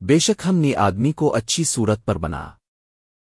بے شک ہم نے آدمی کو اچھی صورت پر بنا۔